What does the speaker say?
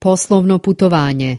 Poslovno putovanje.